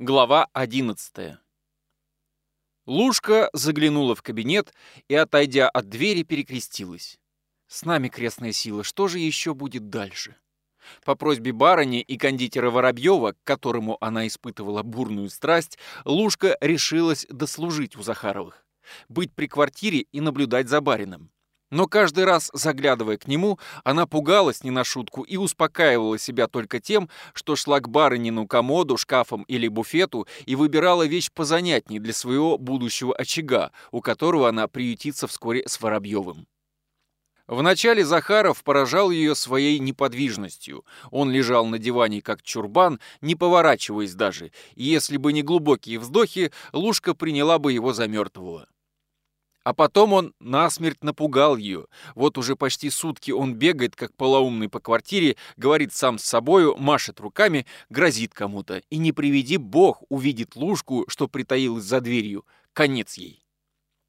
Глава 11. Лушка заглянула в кабинет и, отойдя от двери, перекрестилась. С нами крестная сила, что же еще будет дальше? По просьбе барыни и кондитера Воробьева, к которому она испытывала бурную страсть, Лушка решилась дослужить у Захаровых. Быть при квартире и наблюдать за барином. Но каждый раз, заглядывая к нему, она пугалась не на шутку и успокаивала себя только тем, что шла к барынину комоду, шкафам или буфету и выбирала вещь позанятней для своего будущего очага, у которого она приютится вскоре с Воробьевым. Вначале Захаров поражал ее своей неподвижностью. Он лежал на диване как чурбан, не поворачиваясь даже, и если бы не глубокие вздохи, Лушка приняла бы его за мертвого. А потом он насмерть напугал ее. Вот уже почти сутки он бегает, как полоумный по квартире, говорит сам с собою, машет руками, грозит кому-то. И не приведи бог увидит Лужку, что притаилась за дверью. Конец ей.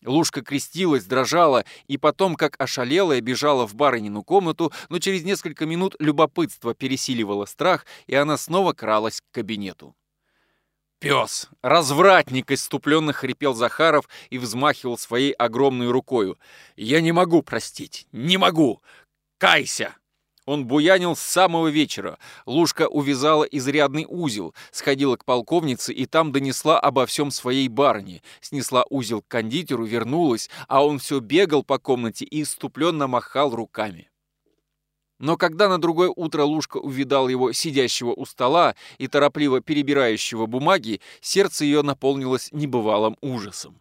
Лужка крестилась, дрожала и потом, как ошалелая, бежала в барынину комнату, но через несколько минут любопытство пересиливало страх, и она снова кралась к кабинету. «Пес! Развратник!» — иступленно хрипел Захаров и взмахивал своей огромной рукою. «Я не могу простить! Не могу! Кайся!» Он буянил с самого вечера. Лушка увязала изрядный узел, сходила к полковнице и там донесла обо всем своей барыне. Снесла узел к кондитеру, вернулась, а он все бегал по комнате и иступленно махал руками. Но когда на другое утро Лушка увидал его сидящего у стола и торопливо перебирающего бумаги, сердце ее наполнилось небывалым ужасом.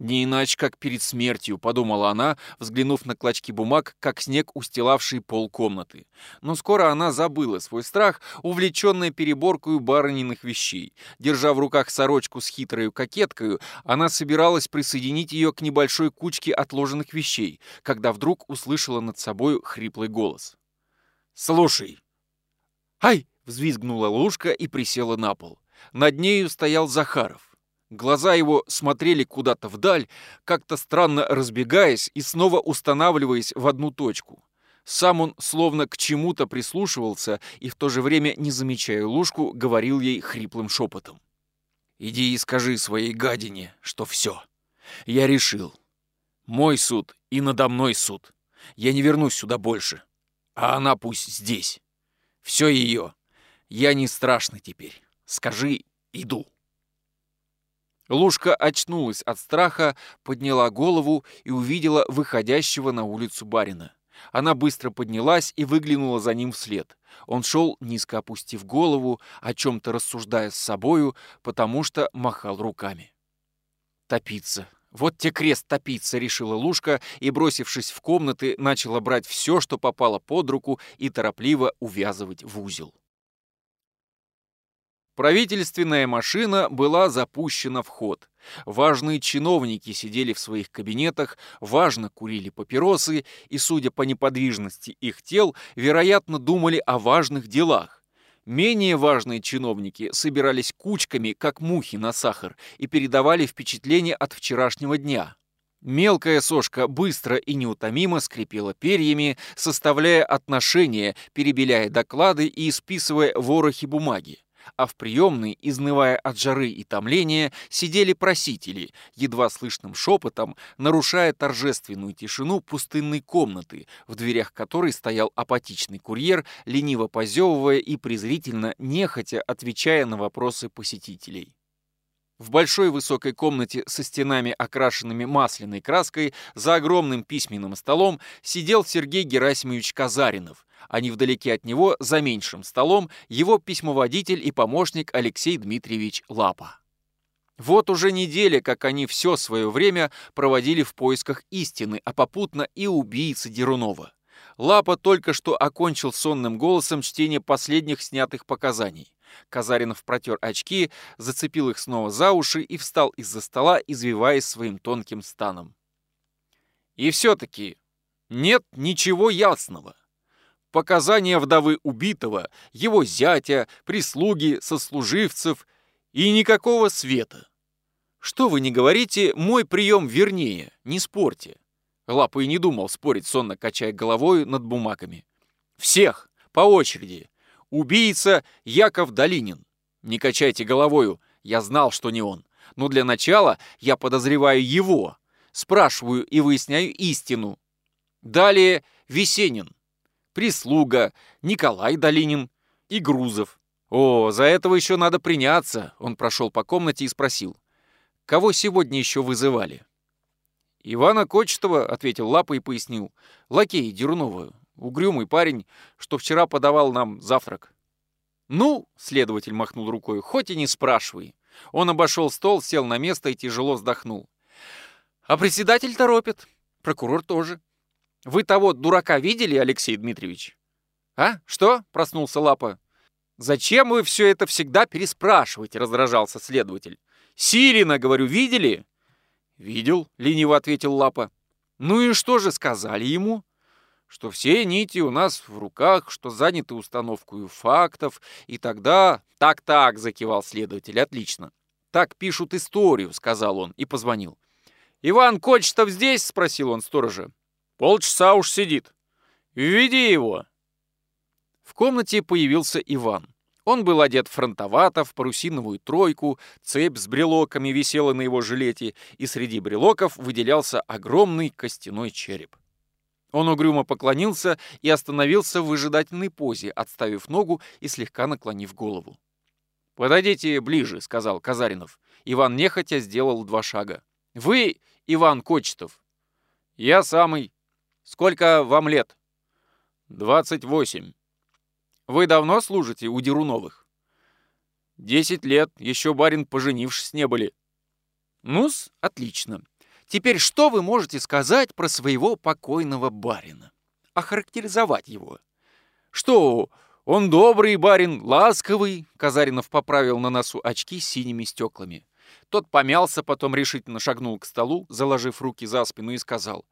«Не иначе, как перед смертью», — подумала она, взглянув на клочки бумаг, как снег, устилавший пол комнаты. Но скоро она забыла свой страх, увлеченная переборкою барыниных вещей. Держа в руках сорочку с хитрою кокеткою, она собиралась присоединить ее к небольшой кучке отложенных вещей, когда вдруг услышала над собой хриплый голос. «Слушай!» «Ай!» — взвизгнула Лушка и присела на пол. Над нею стоял Захаров. Глаза его смотрели куда-то вдаль, как-то странно разбегаясь и снова устанавливаясь в одну точку. Сам он словно к чему-то прислушивался и в то же время, не замечая Лужку, говорил ей хриплым шепотом. «Иди и скажи своей гадине, что все. Я решил. Мой суд и надо мной суд. Я не вернусь сюда больше. А она пусть здесь. Все ее. Я не страшный теперь. Скажи, иду». Лушка очнулась от страха, подняла голову и увидела выходящего на улицу барина. Она быстро поднялась и выглянула за ним вслед. Он шел, низко опустив голову, о чем-то рассуждая с собою, потому что махал руками. «Топиться! Вот те крест топиться!» — решила Лушка и, бросившись в комнаты, начала брать все, что попало под руку, и торопливо увязывать в узел. Правительственная машина была запущена в ход. Важные чиновники сидели в своих кабинетах, важно курили папиросы и, судя по неподвижности их тел, вероятно, думали о важных делах. Менее важные чиновники собирались кучками, как мухи на сахар, и передавали впечатления от вчерашнего дня. Мелкая сошка быстро и неутомимо скрипела перьями, составляя отношения, перебеляя доклады и исписывая ворохи бумаги а в приемной, изнывая от жары и томления, сидели просители, едва слышным шепотом, нарушая торжественную тишину пустынной комнаты, в дверях которой стоял апатичный курьер, лениво позевывая и презрительно, нехотя отвечая на вопросы посетителей. В большой высокой комнате со стенами, окрашенными масляной краской, за огромным письменным столом сидел Сергей Герасимович Казаринов, а невдалеке от него, за меньшим столом, его письмоводитель и помощник Алексей Дмитриевич Лапа. Вот уже неделя, как они все свое время проводили в поисках истины, а попутно и убийцы Дерунова. Лапа только что окончил сонным голосом чтение последних снятых показаний. Казаринов протер очки, зацепил их снова за уши и встал из-за стола, извиваясь своим тонким станом. И все-таки нет ничего ясного. Показания вдовы убитого, его зятя, прислуги, сослуживцев и никакого света. Что вы не говорите, мой прием вернее, не спорьте. Лапа и не думал спорить, сонно качая головой над бумагами. Всех, по очереди, убийца Яков Долинин. «Не качайте головою, я знал, что не он. Но для начала я подозреваю его. Спрашиваю и выясняю истину. Далее Весенин, прислуга, Николай Долинин и Грузов. О, за этого еще надо приняться. Он прошел по комнате и спросил. Кого сегодня еще вызывали? Ивана Кочетова, ответил Лапа и пояснил. Лакей Дерунова, угрюмый парень, что вчера подавал нам завтрак. Ну, следователь махнул рукой, хоть и не спрашивай. Он обошел стол, сел на место и тяжело вздохнул. А председатель торопит. Прокурор тоже. Вы того дурака видели, Алексей Дмитриевич? А? Что? Проснулся Лапа. Зачем вы все это всегда переспрашиваете? Раздражался следователь. Сирина, говорю, видели? Видел, лениво ответил Лапа. Ну и что же сказали ему? Что все нити у нас в руках, что заняты установкой фактов, и тогда... Так-так, закивал следователь, отлично. Так пишут историю, сказал он и позвонил. «Иван Кочетов здесь?» — спросил он сторожа. «Полчаса уж сидит. Введи его!» В комнате появился Иван. Он был одет фронтовато, в парусиновую тройку, цепь с брелоками висела на его жилете, и среди брелоков выделялся огромный костяной череп. Он угрюмо поклонился и остановился в выжидательной позе, отставив ногу и слегка наклонив голову. «Подойдите ближе», — сказал Казаринов. Иван нехотя сделал два шага. «Вы Иван Кочетов?» «Я самый. Сколько вам лет?» «Двадцать восемь». Вы давно служите у Деруновых? Десять лет, еще барин поженившись не были. Ну-с, отлично. Теперь что вы можете сказать про своего покойного барина? Охарактеризовать его. Что, он добрый барин, ласковый, Казаринов поправил на носу очки синими стеклами. Тот помялся, потом решительно шагнул к столу, заложив руки за спину и сказал,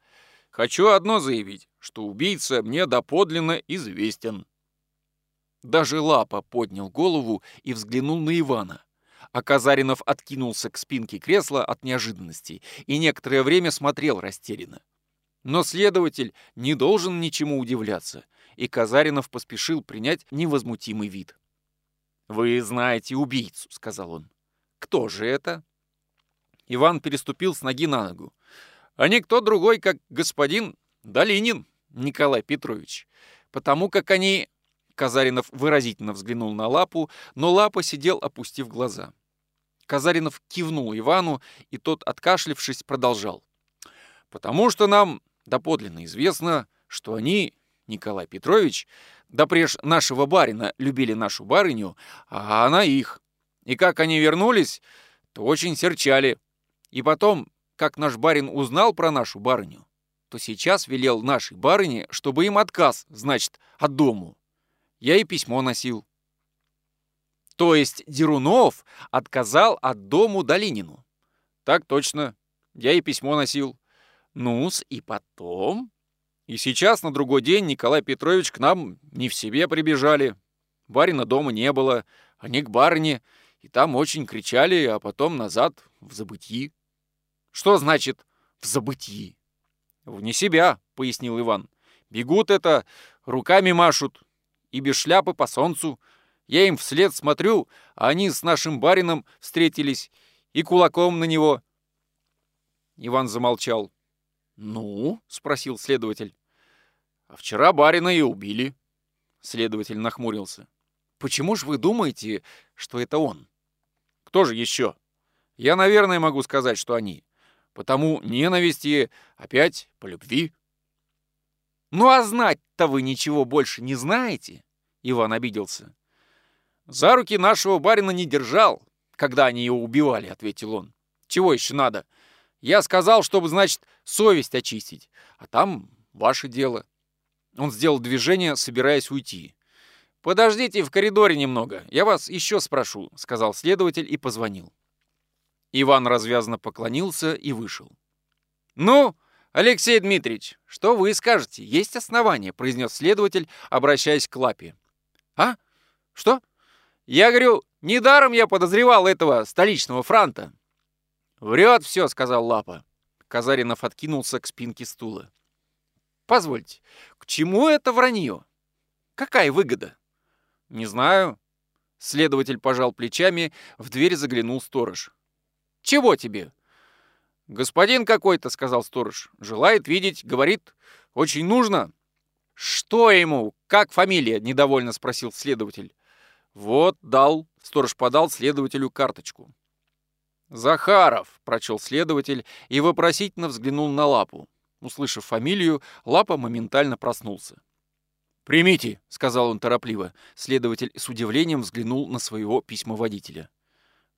«Хочу одно заявить, что убийца мне доподлинно известен». Даже Лапа поднял голову и взглянул на Ивана. А Казаринов откинулся к спинке кресла от неожиданности и некоторое время смотрел растерянно. Но следователь не должен ничему удивляться, и Казаринов поспешил принять невозмутимый вид. «Вы знаете убийцу», — сказал он. «Кто же это?» Иван переступил с ноги на ногу. «А никто другой, как господин Долинин Николай Петрович, потому как они Казаринов выразительно взглянул на Лапу, но Лапа сидел, опустив глаза. Казаринов кивнул Ивану, и тот, откашлившись, продолжал. «Потому что нам доподлинно известно, что они, Николай Петрович, да преж нашего барина, любили нашу барыню, а она их. И как они вернулись, то очень серчали. И потом, как наш барин узнал про нашу барыню, то сейчас велел нашей барыне, чтобы им отказ, значит, от дому. Я и письмо носил. То есть Дерунов отказал от дому Долинину? Так точно. Я и письмо носил. Ну-с, и потом... И сейчас на другой день Николай Петрович к нам не в себе прибежали. Барина дома не было, они к барыне, и там очень кричали, а потом назад в забытии. Что значит «в забытии»? «Вне себя», — пояснил Иван. «Бегут это, руками машут, и без шляпы по солнцу. Я им вслед смотрю, а они с нашим барином встретились и кулаком на него. Иван замолчал. «Ну?» — спросил следователь. «А вчера барина и убили». Следователь нахмурился. «Почему же вы думаете, что это он?» «Кто же еще?» «Я, наверное, могу сказать, что они. Потому ненависти опять по любви». «Ну а знать-то вы ничего больше не знаете?» Иван обиделся. «За руки нашего барина не держал, когда они его убивали», — ответил он. «Чего еще надо? Я сказал, чтобы, значит, совесть очистить, а там ваше дело». Он сделал движение, собираясь уйти. «Подождите в коридоре немного, я вас еще спрошу», — сказал следователь и позвонил. Иван развязно поклонился и вышел. «Ну, «Алексей Дмитриевич, что вы скажете? Есть основания», — произнес следователь, обращаясь к Лапе. «А? Что? Я говорю, недаром я подозревал этого столичного франта». «Врет все», — сказал Лапа. Казаринов откинулся к спинке стула. «Позвольте, к чему это вранье? Какая выгода?» «Не знаю. Следователь пожал плечами, в дверь заглянул сторож. «Чего тебе?» «Господин какой-то», — сказал сторож. «Желает видеть, говорит, очень нужно». «Что ему? Как фамилия?» — недовольно спросил следователь. «Вот, дал». Сторож подал следователю карточку. «Захаров», — прочел следователь и вопросительно взглянул на Лапу. Услышав фамилию, Лапа моментально проснулся. «Примите», — сказал он торопливо. Следователь с удивлением взглянул на своего письмоводителя.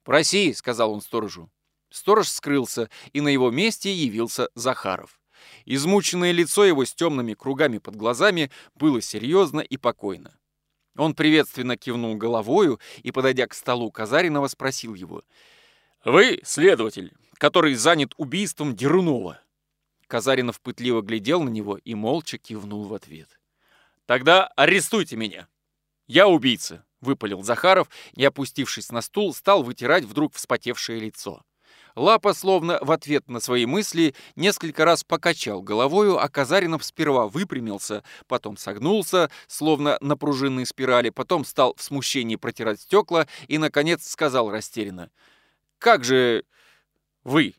«Проси», — сказал он сторожу. Сторож скрылся, и на его месте явился Захаров. Измученное лицо его с темными кругами под глазами было серьезно и покойно. Он приветственно кивнул головою и, подойдя к столу Казаринова, спросил его. «Вы следователь, который занят убийством Дерунова?» Казаринов пытливо глядел на него и молча кивнул в ответ. «Тогда арестуйте меня. Я убийца», — выпалил Захаров и, опустившись на стул, стал вытирать вдруг вспотевшее лицо. Лапа, словно в ответ на свои мысли, несколько раз покачал головою, а Казаринов сперва выпрямился, потом согнулся, словно на пружинной спирали, потом стал в смущении протирать стекла и, наконец, сказал растерянно. «Как же вы?»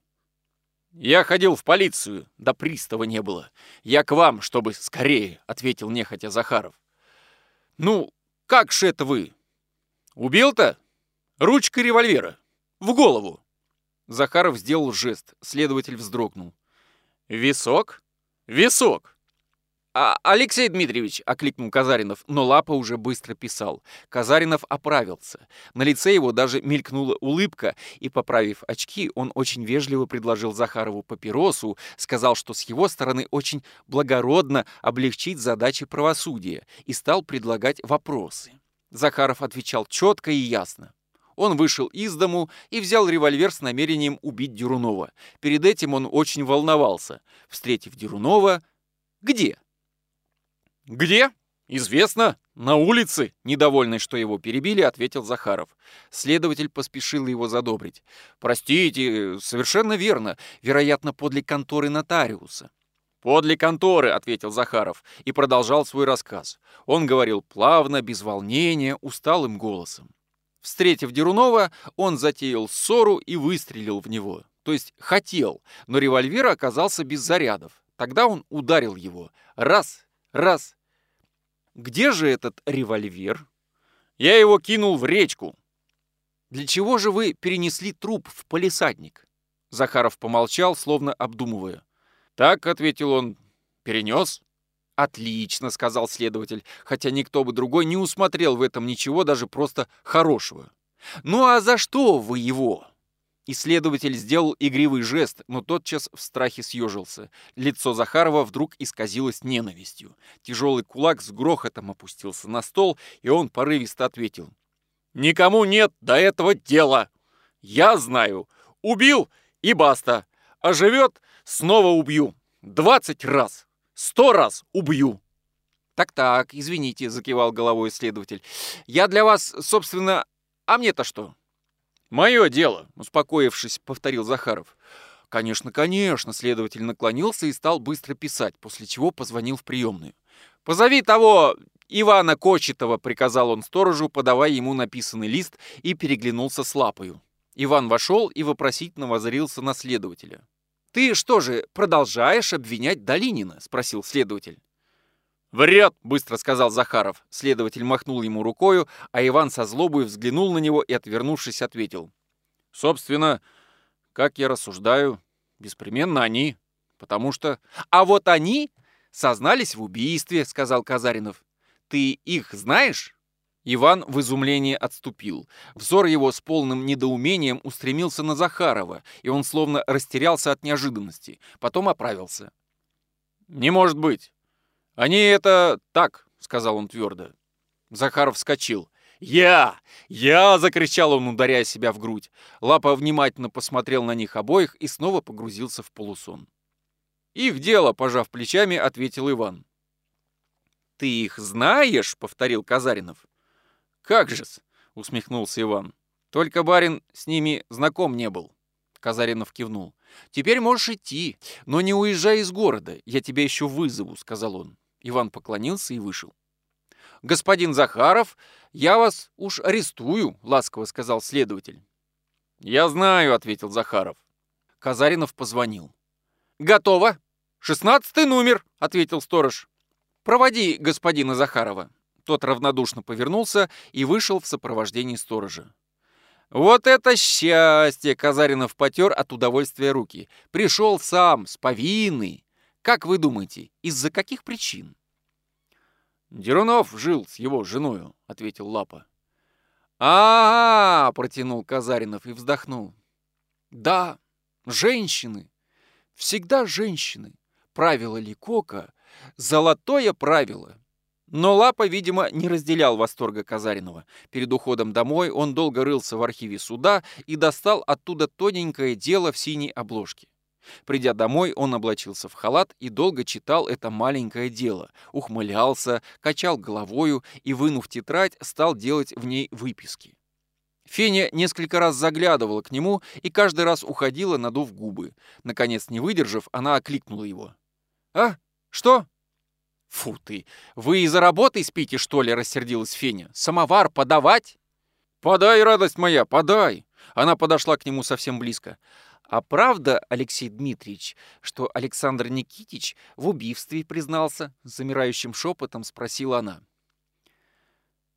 «Я ходил в полицию, да пристава не было. Я к вам, чтобы скорее», — ответил нехотя Захаров. «Ну, как же это вы? Убил-то? Ручкой револьвера. В голову. Захаров сделал жест, следователь вздрогнул. «Висок? Висок!» «А, Алексей Дмитриевич!» — окликнул Казаринов, но Лапа уже быстро писал. Казаринов оправился. На лице его даже мелькнула улыбка, и, поправив очки, он очень вежливо предложил Захарову папиросу, сказал, что с его стороны очень благородно облегчить задачи правосудия, и стал предлагать вопросы. Захаров отвечал четко и ясно. Он вышел из дому и взял револьвер с намерением убить Дерунова. Перед этим он очень волновался. Встретив Дерунова... Где? Где? Известно. На улице. Недовольный, что его перебили, ответил Захаров. Следователь поспешил его задобрить. Простите, совершенно верно. Вероятно, подле конторы нотариуса. «Подле конторы», — ответил Захаров и продолжал свой рассказ. Он говорил плавно, без волнения, усталым голосом. Встретив Дерунова, он затеял ссору и выстрелил в него. То есть хотел, но револьвер оказался без зарядов. Тогда он ударил его. Раз, раз. Где же этот револьвер? Я его кинул в речку. Для чего же вы перенесли труп в полисадник? Захаров помолчал, словно обдумывая. Так, ответил он, перенес. «Отлично», — сказал следователь, хотя никто бы другой не усмотрел в этом ничего даже просто хорошего. «Ну а за что вы его?» Исследователь сделал игривый жест, но тотчас в страхе съежился. Лицо Захарова вдруг исказилось ненавистью. Тяжелый кулак с грохотом опустился на стол, и он порывисто ответил. «Никому нет до этого дела. Я знаю. Убил и баста. А живет — снова убью. Двадцать раз. Сто раз убью!» «Так-так, извините», — закивал головой следователь. «Я для вас, собственно... А мне-то что?» «Мое дело», — успокоившись, повторил Захаров. «Конечно, конечно», — следователь наклонился и стал быстро писать, после чего позвонил в приемную. «Позови того Ивана Кочетова», — приказал он сторожу, подавая ему написанный лист, и переглянулся с лапою. Иван вошел и вопросительно воззрился на следователя. «Ты что же, продолжаешь обвинять Долинина?» — спросил следователь. «Врет!» — быстро сказал Захаров. Следователь махнул ему рукою, а Иван со злобой взглянул на него и, отвернувшись, ответил. «Собственно, как я рассуждаю, беспременно они, потому что...» «А вот они сознались в убийстве», — сказал Казаринов. «Ты их знаешь?» Иван в изумлении отступил. Взор его с полным недоумением устремился на Захарова, и он словно растерялся от неожиданности. Потом оправился. «Не может быть. Они это так», — сказал он твердо. Захаров вскочил. «Я! Я!» — закричал он, ударяя себя в грудь. Лапа внимательно посмотрел на них обоих и снова погрузился в полусон. «Их дело», — пожав плечами, ответил Иван. «Ты их знаешь?» — повторил Казаринов. «Как же-с!» — усмехнулся Иван. «Только барин с ними знаком не был». Казаринов кивнул. «Теперь можешь идти, но не уезжай из города, я тебя еще вызову», — сказал он. Иван поклонился и вышел. господин Захаров, я вас уж арестую», — ласково сказал следователь. «Я знаю», — ответил Захаров. Казаринов позвонил. «Готово. Шестнадцатый номер», — ответил сторож. «Проводи господина Захарова». Тот равнодушно повернулся и вышел в сопровождении сторожа. «Вот это счастье!» — Казаринов потер от удовольствия руки. «Пришел сам, с повинной. Как вы думаете, из-за каких причин?» «Дерунов жил с его женою», — ответил Лапа. а, -а, -а протянул Казаринов и вздохнул. «Да, женщины. Всегда женщины. Правило Ликока — золотое правило. Но Лапа, видимо, не разделял восторга Казаринова. Перед уходом домой он долго рылся в архиве суда и достал оттуда тоненькое дело в синей обложке. Придя домой, он облачился в халат и долго читал это маленькое дело, ухмылялся, качал головою и, вынув тетрадь, стал делать в ней выписки. Феня несколько раз заглядывала к нему и каждый раз уходила, надув губы. Наконец, не выдержав, она окликнула его. «А? Что?» «Фу ты! Вы из-за работы спите, что ли?» — рассердилась Феня. «Самовар подавать?» «Подай, радость моя, подай!» Она подошла к нему совсем близко. «А правда, Алексей Дмитриевич, что Александр Никитич в убийстве признался?» Замирающим шепотом спросила она.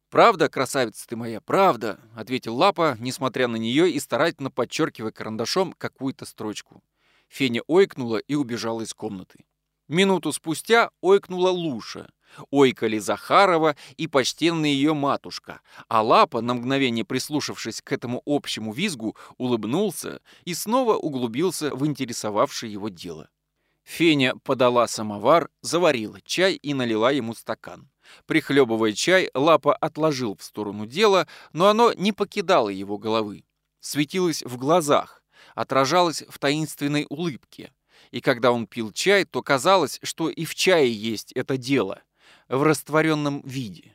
«Правда, красавица ты моя, правда», — ответил Лапа, несмотря на нее и старательно подчеркивая карандашом какую-то строчку. Феня ойкнула и убежала из комнаты. Минуту спустя ойкнула Луша. Ойкали Захарова и почтенная ее матушка, а Лапа, на мгновение прислушавшись к этому общему визгу, улыбнулся и снова углубился в интересовавшее его дело. Феня подала самовар, заварила чай и налила ему стакан. Прихлебывая чай, Лапа отложил в сторону дела, но оно не покидало его головы. Светилось в глазах, отражалось в таинственной улыбке и когда он пил чай, то казалось, что и в чае есть это дело, в растворенном виде.